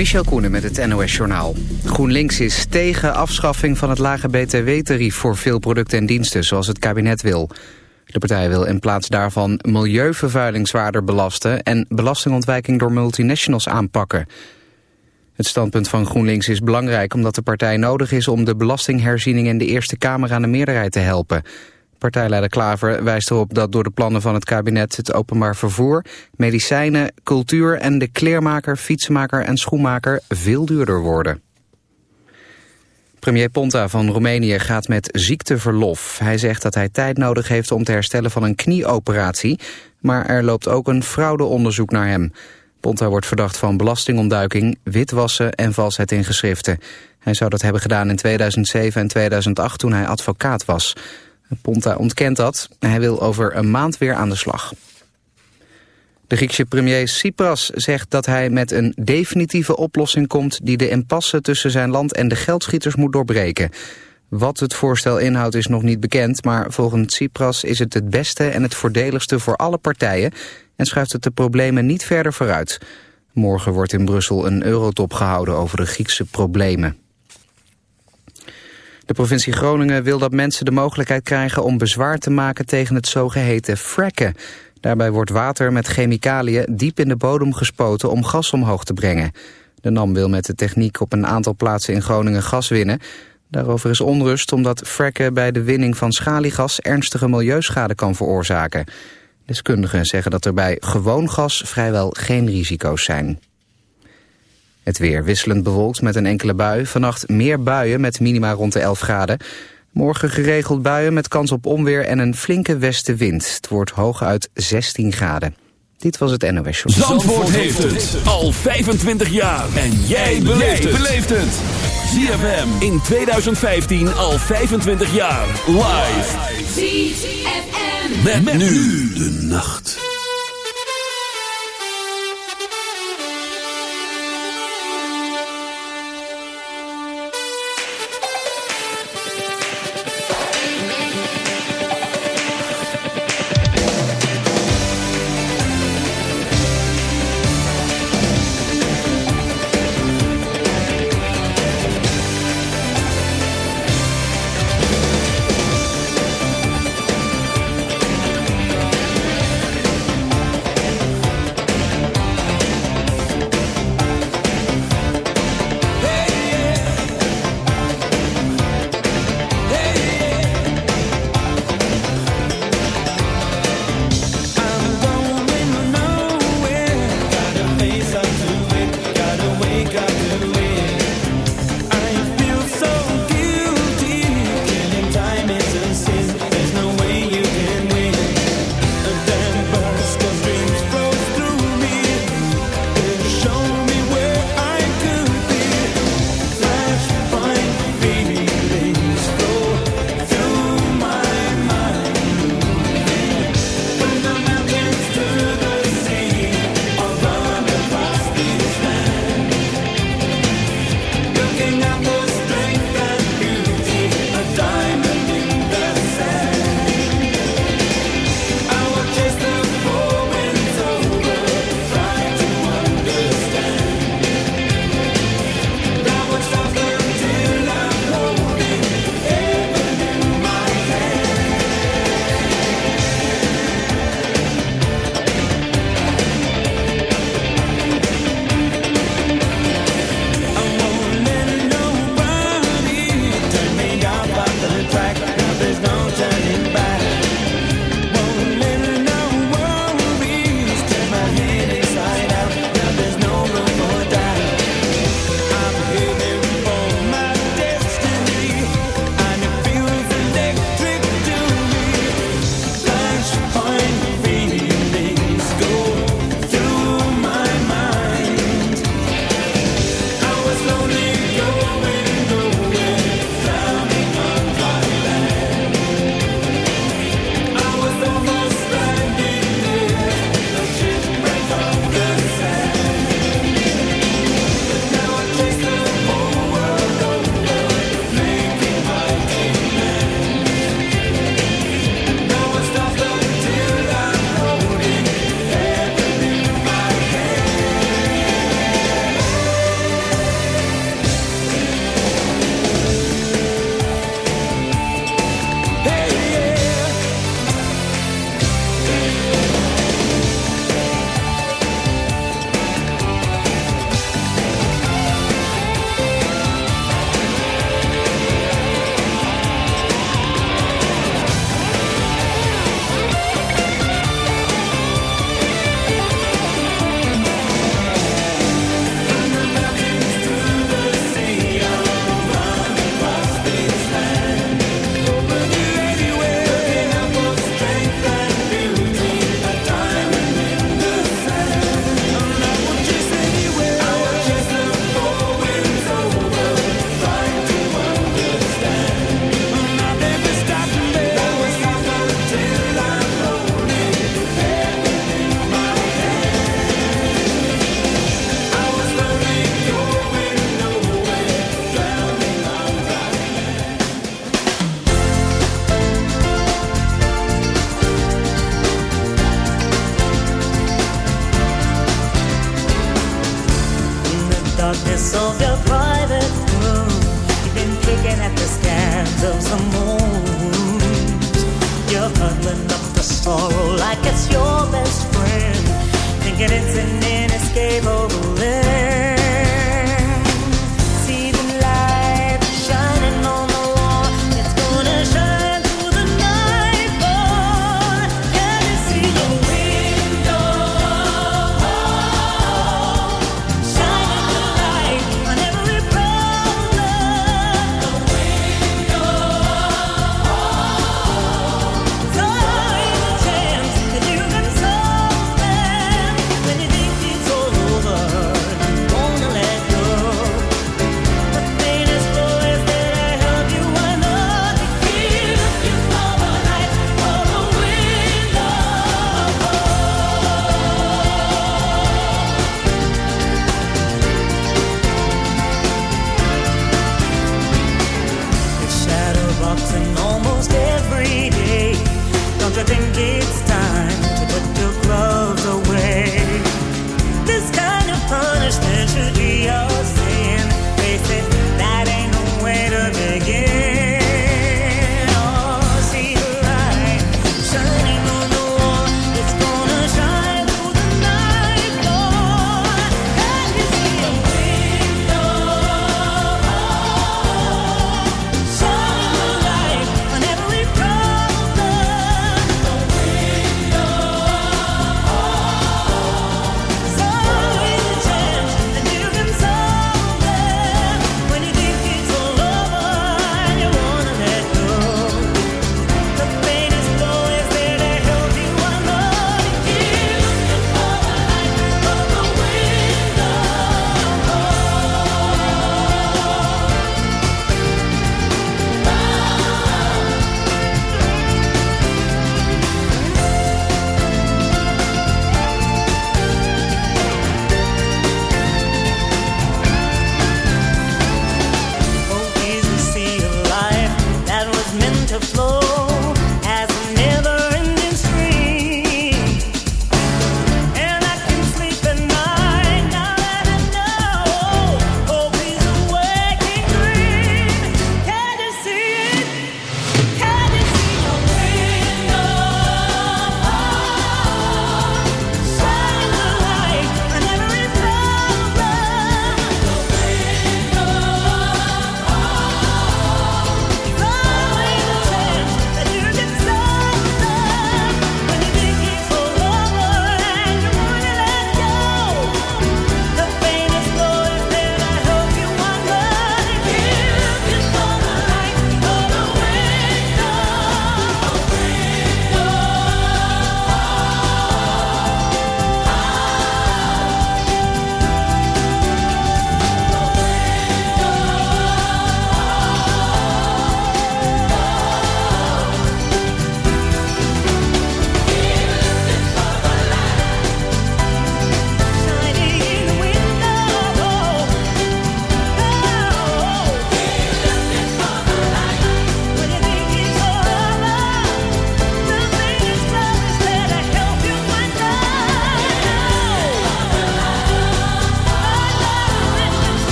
Michel Koenen met het NOS-journaal. GroenLinks is tegen afschaffing van het lage btw-tarief voor veel producten en diensten, zoals het kabinet wil. De partij wil in plaats daarvan milieuvervuiling zwaarder belasten en belastingontwijking door multinationals aanpakken. Het standpunt van GroenLinks is belangrijk omdat de partij nodig is om de belastingherziening in de Eerste Kamer aan de meerderheid te helpen. Partijleider Klaver wijst erop dat door de plannen van het kabinet het openbaar vervoer, medicijnen, cultuur en de kleermaker, fietsenmaker en schoenmaker veel duurder worden. Premier Ponta van Roemenië gaat met ziekteverlof. Hij zegt dat hij tijd nodig heeft om te herstellen van een knieoperatie, maar er loopt ook een fraudeonderzoek naar hem. Ponta wordt verdacht van belastingontduiking, witwassen en valsheid in geschriften. Hij zou dat hebben gedaan in 2007 en 2008 toen hij advocaat was. Ponta ontkent dat. Hij wil over een maand weer aan de slag. De Griekse premier Tsipras zegt dat hij met een definitieve oplossing komt... die de impasse tussen zijn land en de geldschieters moet doorbreken. Wat het voorstel inhoudt is nog niet bekend... maar volgens Tsipras is het het beste en het voordeligste voor alle partijen... en schuift het de problemen niet verder vooruit. Morgen wordt in Brussel een eurotop gehouden over de Griekse problemen. De provincie Groningen wil dat mensen de mogelijkheid krijgen om bezwaar te maken tegen het zogeheten fracken. Daarbij wordt water met chemicaliën diep in de bodem gespoten om gas omhoog te brengen. De NAM wil met de techniek op een aantal plaatsen in Groningen gas winnen. Daarover is onrust omdat fracken bij de winning van schaliegas ernstige milieuschade kan veroorzaken. Deskundigen zeggen dat er bij gewoon gas vrijwel geen risico's zijn. Het weer wisselend bewolkt met een enkele bui. Vannacht meer buien met minima rond de 11 graden. Morgen geregeld buien met kans op onweer en een flinke westenwind. Het wordt hooguit 16 graden. Dit was het NOS Show. Zandvoort, Zandvoort heeft het al 25 jaar. En jij beleeft het. ZFM in 2015 al 25 jaar. Live. ZFM. met nu de nacht.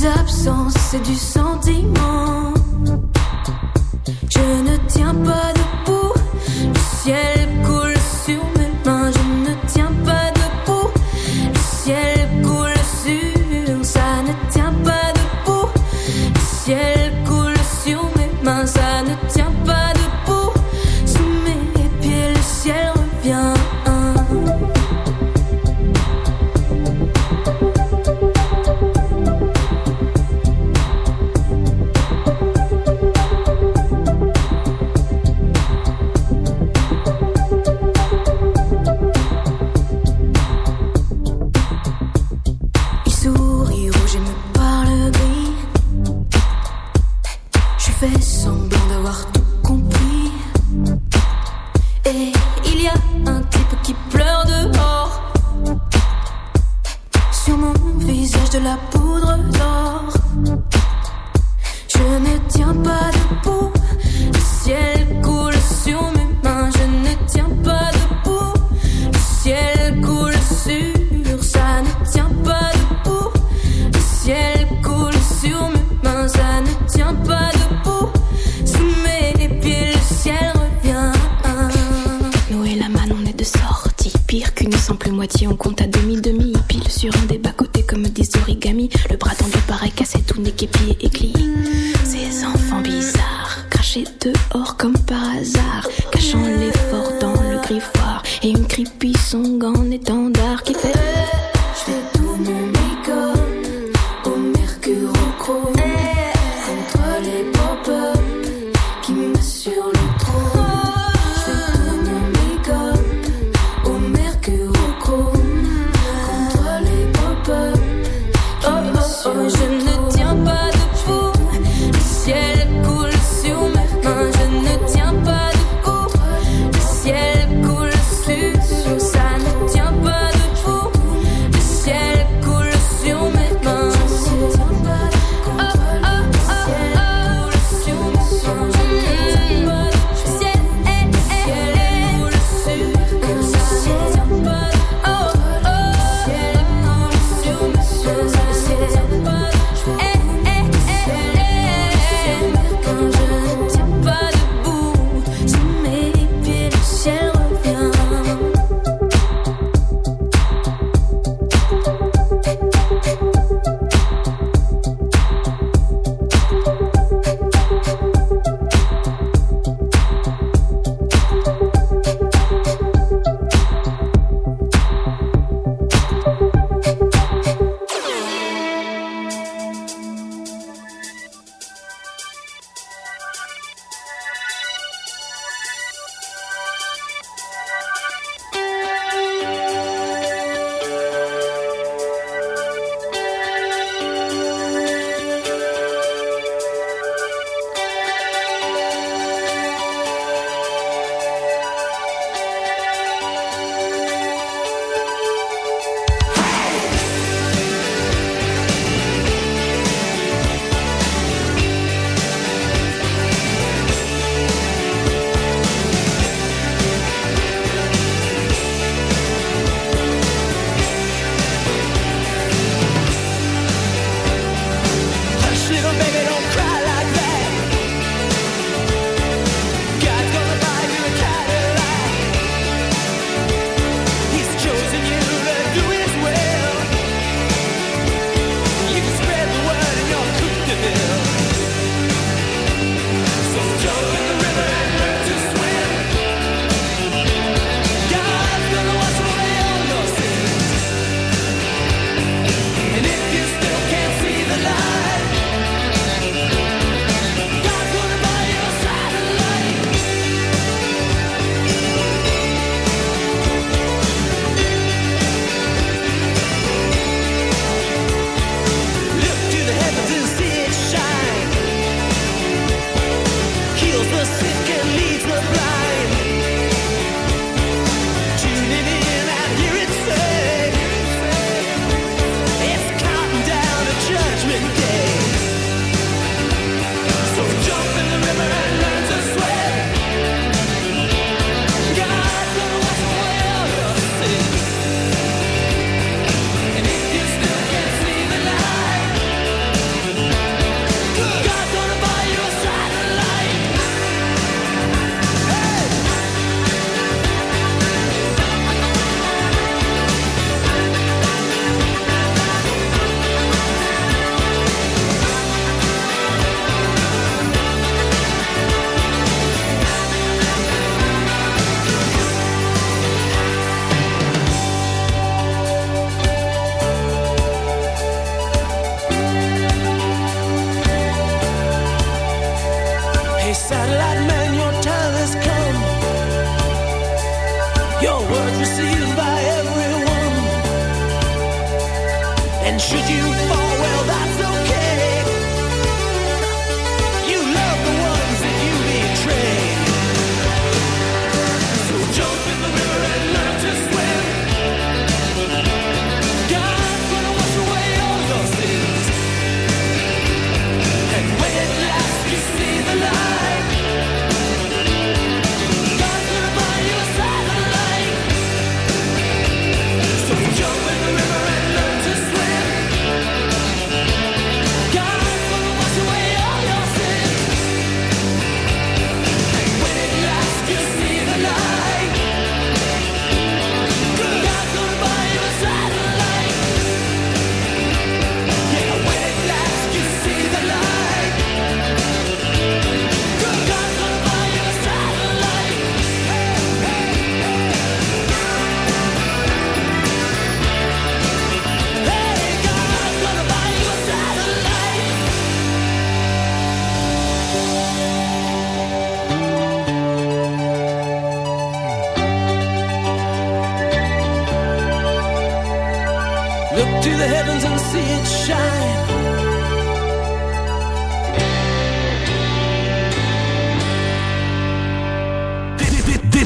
les absences, du sentiment. Je ne tiens pas debout, le ciel your words received by everyone. And should you fall well,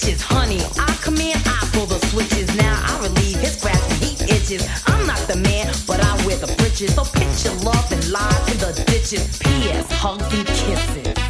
bitches, honey. I come in, I pull the switches. Now I relieve his grasp and he itches. I'm not the man, but I wear the britches. So pitch your love and lie in the ditches. P.S. Hugs and kisses.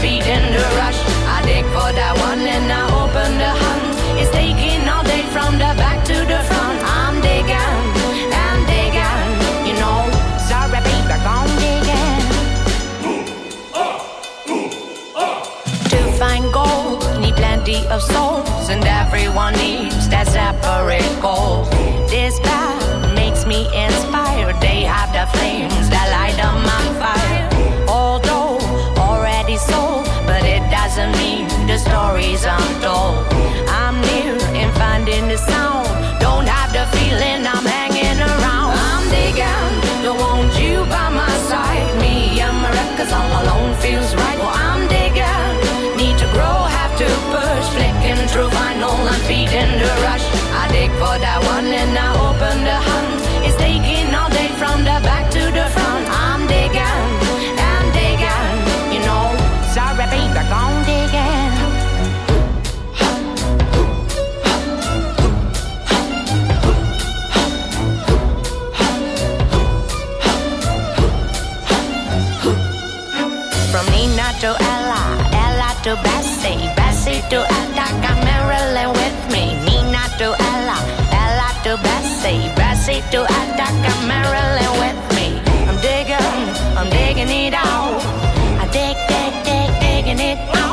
Bessie to Attica, Marilyn with me. I'm digging, I'm digging it out. I dig, dig, dig, digging it out.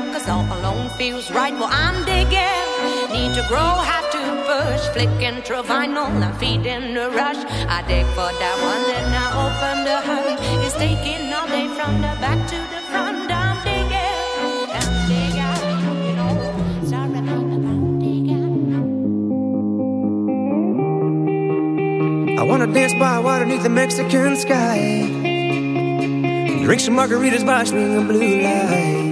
cause all alone feels right. Well, I'm digging. Need to grow, have to push. Flicking through vinyl, I'm feeding the rush. I dig for that one, then I open the hood. It's taking all day from the back to the front. I'm digging. I'm digging. You know, sorry, I'm digging. I wanna dance by water beneath the Mexican sky. Drink some margaritas by a string of blue light.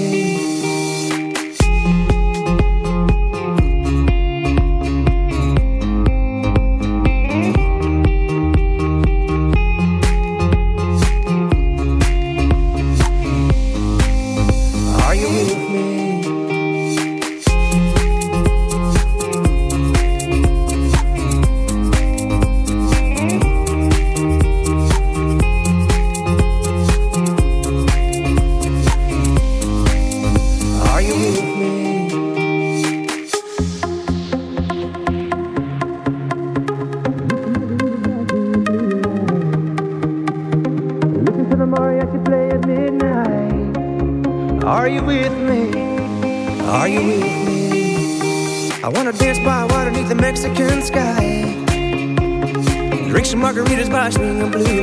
and blue.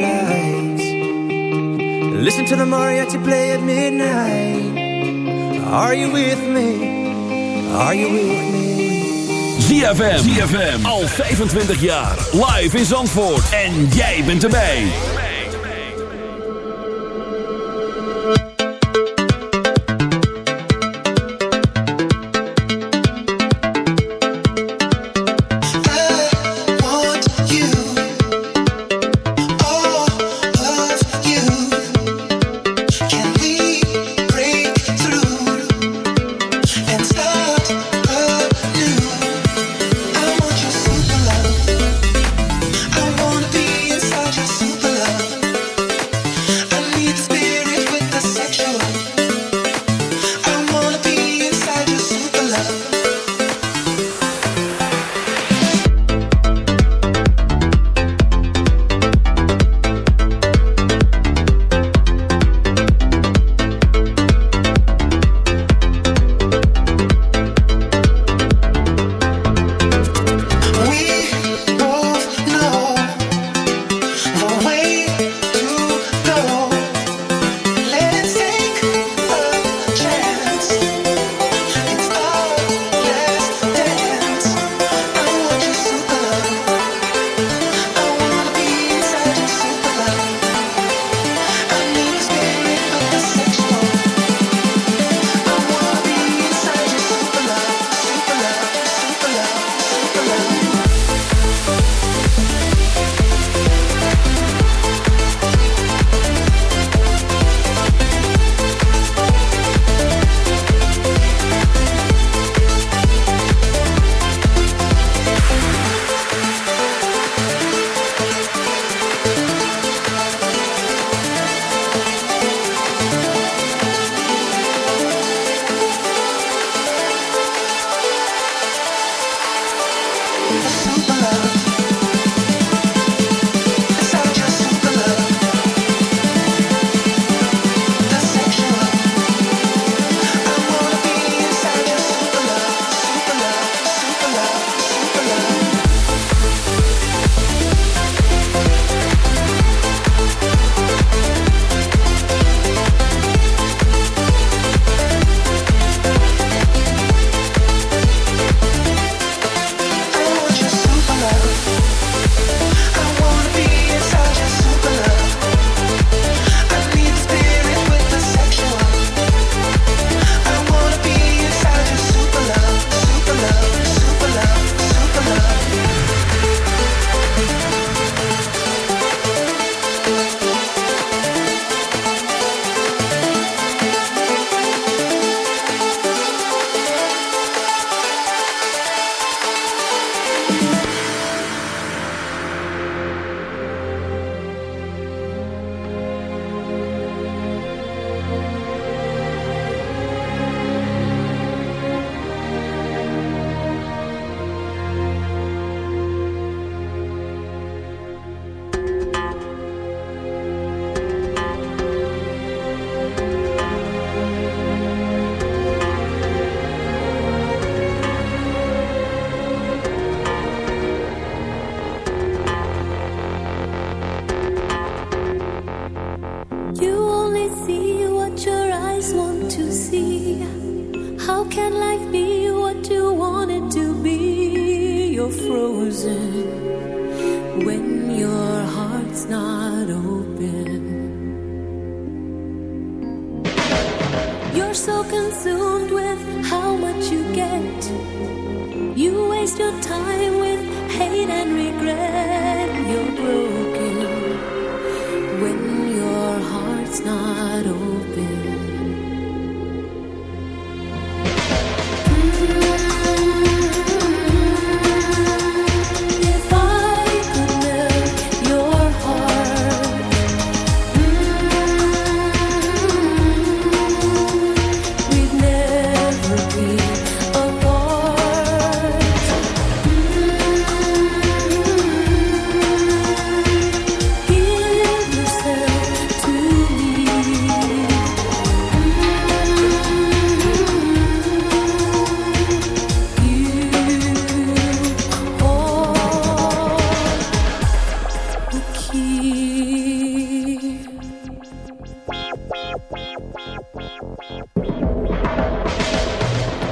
Lights. Listen to the mariachi play at midnight. Are you with me? Are you with me? ZFM. ZFM. Al 25 jaar. Live in Zandvoort. En jij bent erbij.